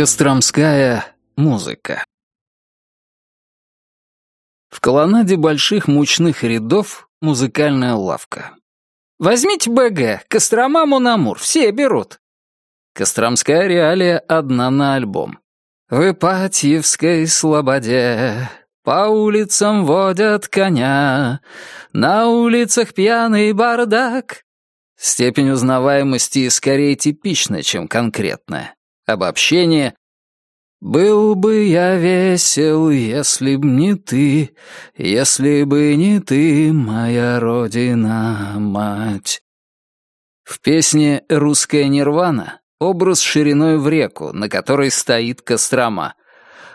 Костромская музыка В колоннаде больших мучных рядов музыкальная лавка. «Возьмите БГ, Кострома Монамур, все берут». Костромская реалия одна на альбом. В Ипатьевской слободе по улицам водят коня, на улицах пьяный бардак. Степень узнаваемости скорее типична, чем конкретная. Обобщение «Был бы я весел, если б не ты, если бы не ты, моя родина, мать». В песне «Русская нирвана» образ шириной в реку, на которой стоит Кострома.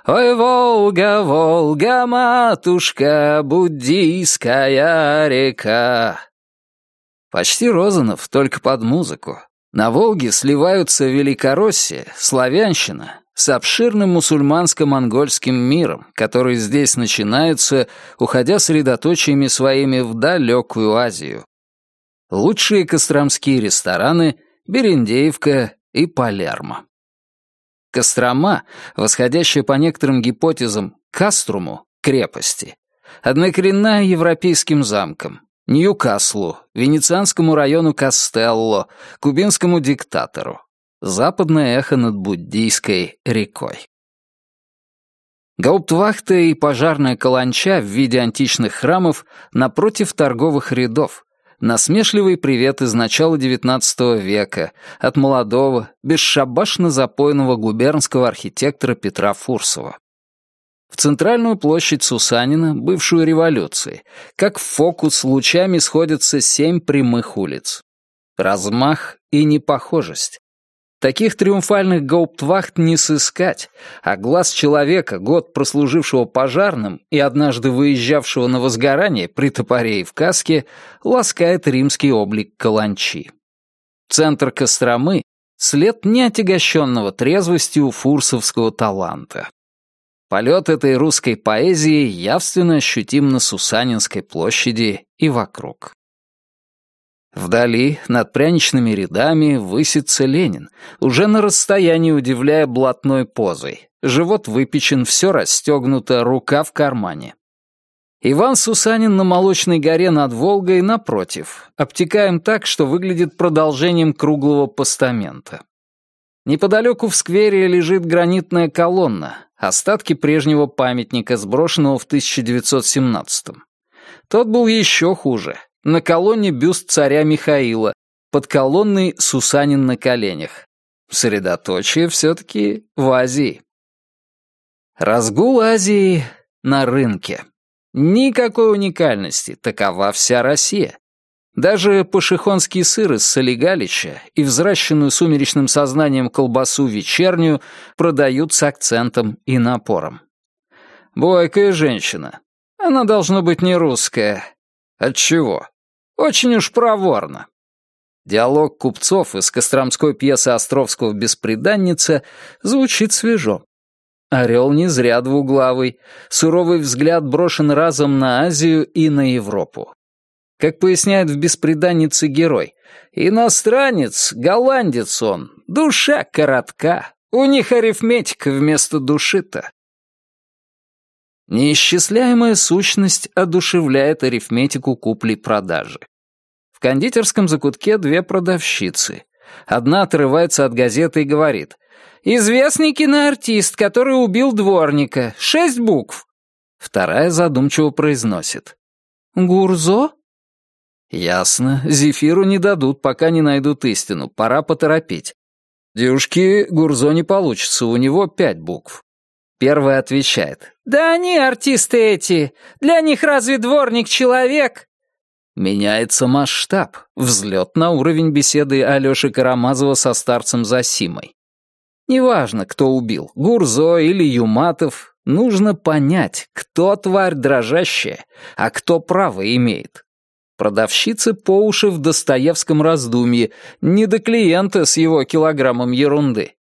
«Ой, Волга, Волга, матушка, буддийская река». Почти Розанов, только под музыку. На Волге сливаются Великороссия, Славянщина с обширным мусульманско-монгольским миром, который здесь начинается, уходя средоточиями своими в далекую Азию. Лучшие костромские рестораны — Берендеевка и Палермо. Кострома, восходящая по некоторым гипотезам к Каструму, крепости, однокоренная европейским замком, Ньюкаслу, венецианскому району Кастелло, кубинскому диктатору. Западное эхо над буддийской рекой. Гауптвахта и пожарная каланча в виде античных храмов напротив торговых рядов, Насмешливый привет из начала XIX века от молодого, бесшабашно запойного губернского архитектора Петра Фурсова. В центральную площадь Сусанина, бывшую революции, как в фокус лучами сходятся семь прямых улиц. Размах и непохожесть. Таких триумфальных гауптвахт не сыскать, а глаз человека, год прослужившего пожарным и однажды выезжавшего на возгорание при топоре и в каске, ласкает римский облик каланчи. Центр Костромы — след неотягощенного трезвостью фурсовского таланта. Полет этой русской поэзии явственно ощутим на Сусанинской площади и вокруг. Вдали, над пряничными рядами, высится Ленин, уже на расстоянии удивляя блатной позой. Живот выпечен, все расстегнуто, рука в кармане. Иван Сусанин на Молочной горе над Волгой напротив, обтекаем так, что выглядит продолжением круглого постамента. Неподалеку в сквере лежит гранитная колонна, остатки прежнего памятника, сброшенного в 1917-м. Тот был еще хуже, на колонне бюст царя Михаила, под колонной Сусанин на коленях. Средоточие все-таки в Азии. Разгул Азии на рынке. Никакой уникальности, такова вся Россия. Даже пашихонский сыр из Солигалича и взращенную сумеречным сознанием колбасу вечернюю продают с акцентом и напором. Бойкая женщина. Она должно быть не русская. Отчего? Очень уж проворно. Диалог купцов из костромской пьесы Островского «Беспреданница» звучит свежо. Орел не зря двуглавый, суровый взгляд брошен разом на Азию и на Европу. Как поясняет в «Беспреданнице» герой, иностранец, голландец он, душа коротка, у них арифметика вместо души-то. Неисчисляемая сущность одушевляет арифметику купли-продажи. В кондитерском закутке две продавщицы. Одна отрывается от газеты и говорит «Известный киноартист, который убил дворника. Шесть букв». Вторая задумчиво произносит «Гурзо?» «Ясно. Зефиру не дадут, пока не найдут истину. Пора поторопить. Девушки, Гурзо не получится, у него пять букв. Первая отвечает. «Да они артисты эти! Для них разве дворник человек?» Меняется масштаб, взлет на уровень беседы Алёши Карамазова со старцем Засимой. Неважно, кто убил, Гурзо или Юматов, нужно понять, кто тварь дрожащая, а кто право имеет. Продавщица по уши в Достоевском раздумье, не до клиента с его килограммом ерунды.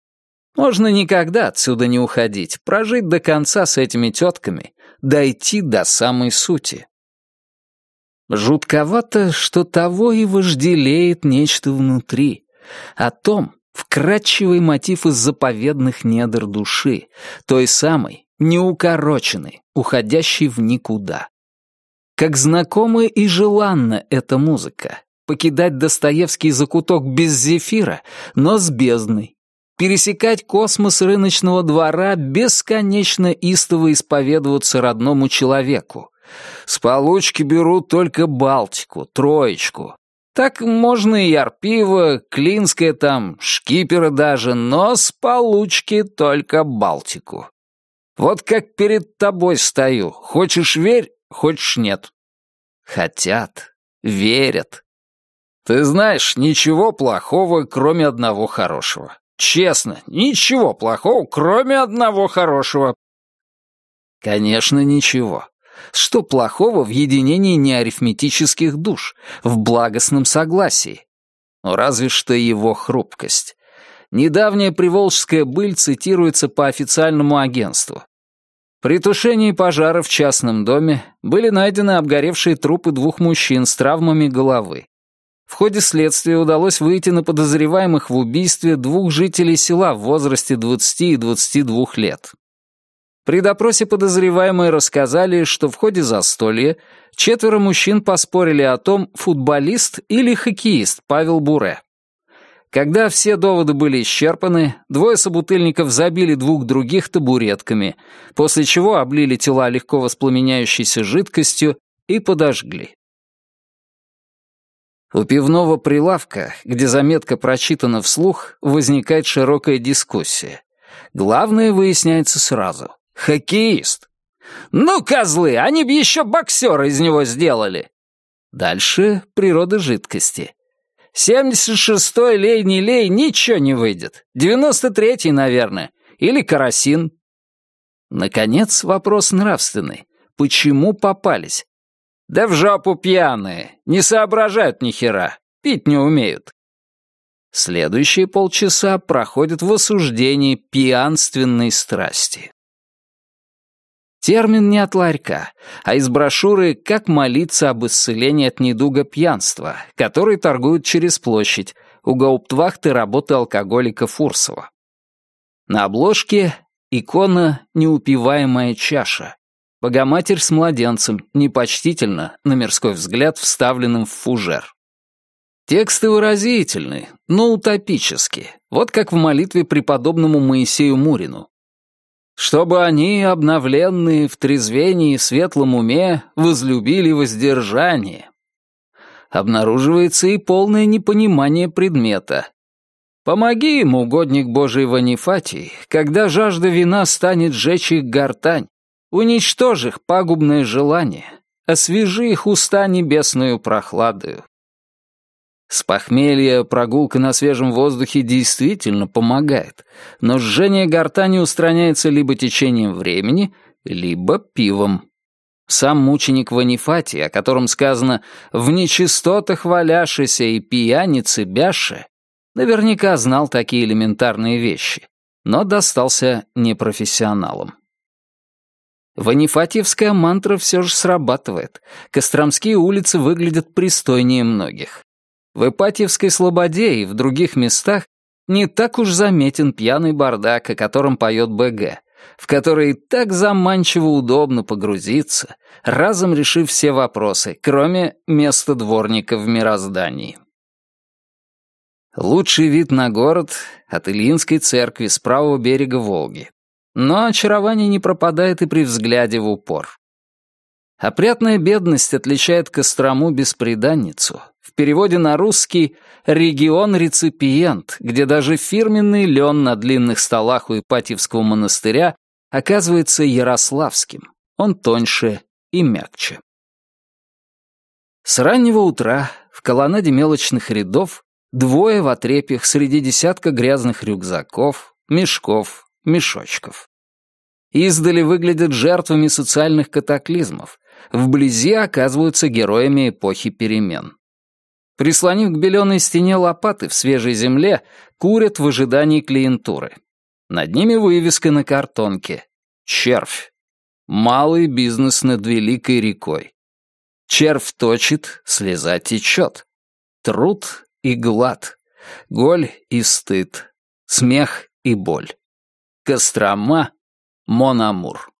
Можно никогда отсюда не уходить, прожить до конца с этими тетками, дойти до самой сути. Жутковато, что того и вожделеет нечто внутри. О том, Вкрадчивый мотив из заповедных недр души, той самой, неукороченной, уходящей в никуда. Как знакомая и желанна эта музыка. Покидать Достоевский закуток без зефира, но с бездной. Пересекать космос рыночного двора, бесконечно истово исповедоваться родному человеку. С получки берут только Балтику, троечку. Так можно и Арпива, Клинское там, Шкипера даже, но с получки только Балтику. Вот как перед тобой стою, хочешь верь, хочешь нет. Хотят, верят. Ты знаешь, ничего плохого, кроме одного хорошего. Честно, ничего плохого, кроме одного хорошего. Конечно, ничего. Что плохого в единении неарифметических душ, в благостном согласии? Ну, разве что его хрупкость. Недавняя приволжская быль цитируется по официальному агентству. При тушении пожара в частном доме были найдены обгоревшие трупы двух мужчин с травмами головы. В ходе следствия удалось выйти на подозреваемых в убийстве двух жителей села в возрасте 20 и 22 лет. При допросе подозреваемые рассказали, что в ходе застолья четверо мужчин поспорили о том, футболист или хоккеист Павел Буре. Когда все доводы были исчерпаны, двое собутыльников забили двух других табуретками, после чего облили тела легко воспламеняющейся жидкостью и подожгли. У пивного прилавка, где заметка прочитана вслух, возникает широкая дискуссия. Главное выясняется сразу. Хоккеист. Ну, козлы, они бы еще боксера из него сделали. Дальше природа жидкости. 76-й лей не лей, ничего не выйдет. 93-й, наверное. Или карасин. Наконец, вопрос нравственный. Почему попались? Да в жопу пьяные. Не соображают ни хера. Пить не умеют. Следующие полчаса проходят в осуждении пьянственной страсти. Термин не от ларька, а из брошюры «Как молиться об исцелении от недуга пьянства», который торгуют через площадь, у гауптвахты работы алкоголика Фурсова. На обложке икона «Неупиваемая чаша». Богоматерь с младенцем, непочтительно, на мирской взгляд, вставленным в фужер. Тексты выразительны, но утопические, вот как в молитве преподобному Моисею Мурину чтобы они, обновленные в трезвении и светлом уме, возлюбили воздержание. Обнаруживается и полное непонимание предмета. Помоги ему, угодник Божий Ванифатий, когда жажда вина станет жечь их гортань, уничтожь их пагубное желание, освежи их уста небесную прохладою. С похмелья прогулка на свежем воздухе действительно помогает, но жжение гортани устраняется либо течением времени, либо пивом. Сам мученик Ванифати, о котором сказано «в нечистотах валяшися и пьяницы бяше», наверняка знал такие элементарные вещи, но достался непрофессионалам. Ванифатьевская мантра все же срабатывает. Костромские улицы выглядят пристойнее многих. В Ипатьевской слободе и в других местах не так уж заметен пьяный бардак, о котором поет БГ, в который так заманчиво удобно погрузиться, разом решив все вопросы, кроме места дворника в мироздании. Лучший вид на город — от Ильинской церкви с правого берега Волги. Но очарование не пропадает и при взгляде в упор. Опрятная бедность отличает Кострому бесприданницу, в переводе на русский «регион-реципиент», где даже фирменный лен на длинных столах у Ипатьевского монастыря оказывается ярославским. Он тоньше и мягче. С раннего утра в колоннаде мелочных рядов двое в отрепьях среди десятка грязных рюкзаков, мешков, мешочков. Издали выглядят жертвами социальных катаклизмов, вблизи оказываются героями эпохи перемен. Прислонив к беленой стене лопаты в свежей земле, курят в ожидании клиентуры. Над ними вывеска на картонке. Червь. Малый бизнес над великой рекой. Червь точит, слеза течет. Труд и глад. Голь и стыд. Смех и боль. Кострома — Монамур.